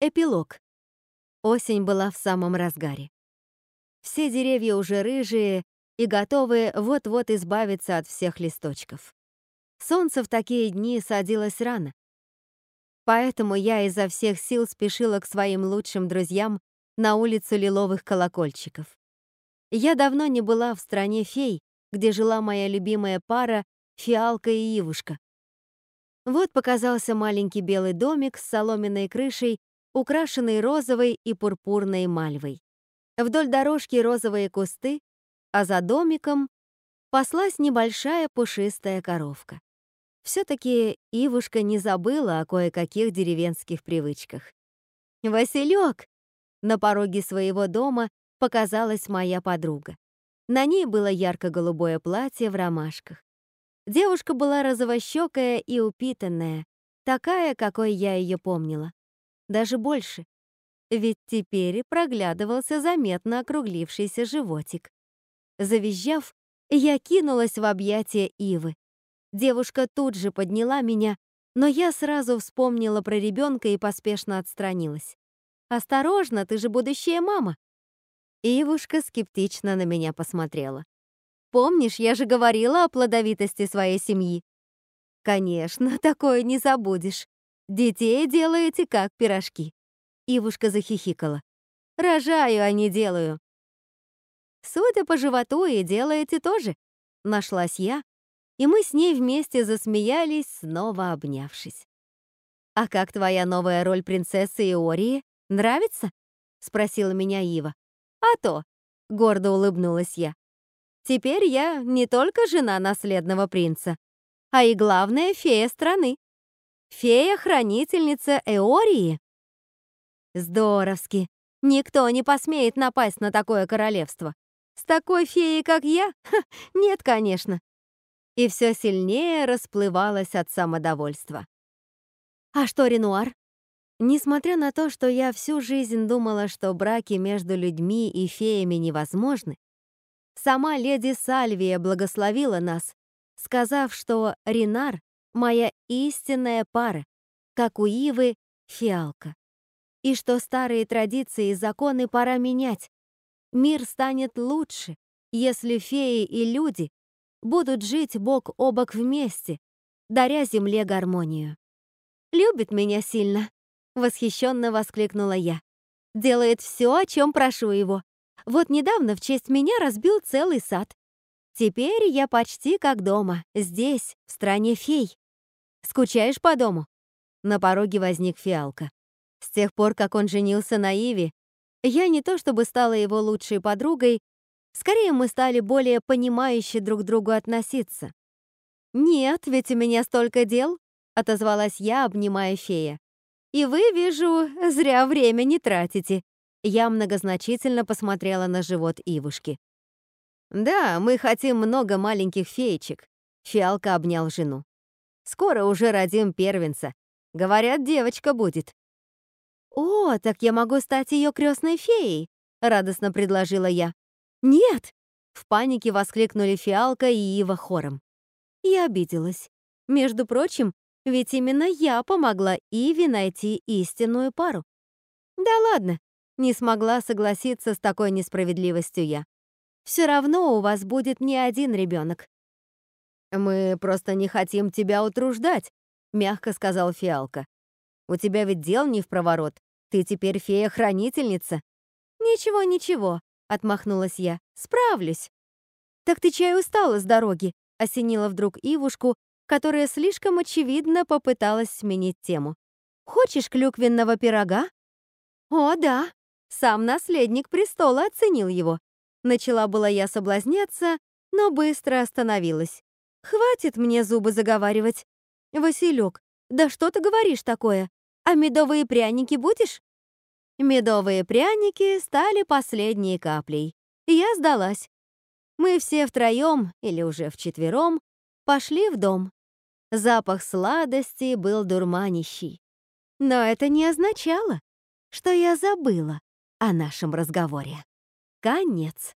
Эпилог. Осень была в самом разгаре. Все деревья уже рыжие и готовы вот-вот избавиться от всех листочков. Солнце в такие дни садилось рано. Поэтому я изо всех сил спешила к своим лучшим друзьям на улицу лиловых колокольчиков. Я давно не была в стране фей, где жила моя любимая пара Фиалка и Ивушка. Вот показался маленький белый домик с соломенной крышей украшенный розовой и пурпурной мальвой. Вдоль дорожки розовые кусты, а за домиком паслась небольшая пушистая коровка. Все-таки Ивушка не забыла о кое-каких деревенских привычках. «Василек!» На пороге своего дома показалась моя подруга. На ней было ярко-голубое платье в ромашках. Девушка была розовощекая и упитанная, такая, какой я ее помнила даже больше. Ведь теперь проглядывался заметно округлившийся животик. Завизжав, я кинулась в объятия Ивы. Девушка тут же подняла меня, но я сразу вспомнила про ребенка и поспешно отстранилась. «Осторожно, ты же будущая мама!» Ивушка скептично на меня посмотрела. «Помнишь, я же говорила о плодовитости своей семьи?» «Конечно, такое не забудешь. Детей делаете как пирожки. Ивушка захихикала. Рожаю, а не делаю. Судя по животу, и делаете тоже. Нашлась я, и мы с ней вместе засмеялись, снова обнявшись. «А как твоя новая роль принцессы Иории? Нравится?» — спросила меня Ива. «А то!» — гордо улыбнулась я. «Теперь я не только жена наследного принца, а и главная фея страны. Фея-хранительница Эории? Здоровски. Никто не посмеет напасть на такое королевство. С такой феей, как я? Ха, нет, конечно. И все сильнее расплывалось от самодовольства. А что, Ренуар? Несмотря на то, что я всю жизнь думала, что браки между людьми и феями невозможны, сама леди Сальвия благословила нас, сказав, что Ренар моя истинная пара, как у Ивы фиалка. И что старые традиции и законы пора менять. Мир станет лучше, если феи и люди будут жить бок о бок вместе, даря земле гармонию. «Любит меня сильно», — восхищенно воскликнула я. «Делает все, о чем прошу его. Вот недавно в честь меня разбил целый сад. Теперь я почти как дома, здесь, в стране фей. Скучаешь по дому?» На пороге возник Фиалка. С тех пор, как он женился на Иве, я не то чтобы стала его лучшей подругой, скорее мы стали более понимающе друг к другу относиться. «Нет, ведь у меня столько дел», — отозвалась я, обнимая фея. «И вы, вижу, зря время не тратите». Я многозначительно посмотрела на живот Ивушки. «Да, мы хотим много маленьких феечек», — Фиалка обнял жену. «Скоро уже родим первенца. Говорят, девочка будет». «О, так я могу стать ее крестной феей», — радостно предложила я. «Нет!» — в панике воскликнули Фиалка и Ива хором. Я обиделась. Между прочим, ведь именно я помогла Иве найти истинную пару. Да ладно, не смогла согласиться с такой несправедливостью я все равно у вас будет не один ребенок. «Мы просто не хотим тебя утруждать», — мягко сказал Фиалка. «У тебя ведь дел не в проворот. Ты теперь фея-хранительница». «Ничего, ничего», — отмахнулась я. «Справлюсь». «Так ты чай устала с дороги», — осенила вдруг Ивушку, которая слишком очевидно попыталась сменить тему. «Хочешь клюквенного пирога?» «О, да!» Сам наследник престола оценил его. Начала была я соблазняться, но быстро остановилась. Хватит мне зубы заговаривать. Василек, да что ты говоришь такое? А медовые пряники будешь? Медовые пряники стали последней каплей. Я сдалась. Мы все втроем, или уже вчетвером, пошли в дом. Запах сладости был дурманящий. Но это не означало, что я забыла о нашем разговоре. Конец.